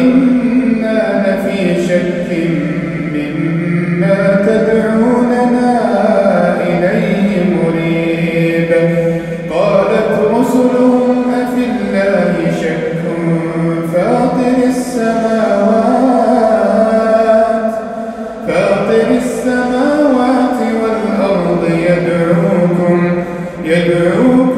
وإنا لفي شك مما تدعوننا إليه مريب. قالت رسلهم أفي الله شك فاطر السماوات فاطر السماوات والأرض يدعوكم يدعوكم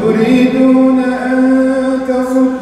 تريدون أن تصدونا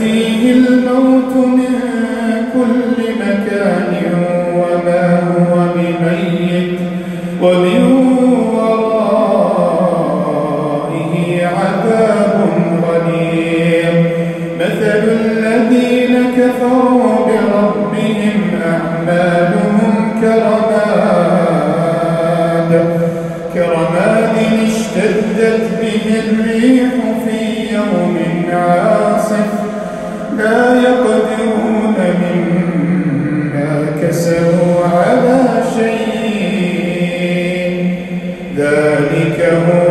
ويأتيه الموت من كل مكان وما هو بميت ومن ورائه عذاب غليظ. مثل الذين كفروا بربهم أعمالهم كرماد. كرماد اشتدت به الريح في يوم عاصف يقدرون كسبوا على شيء. ذلك هو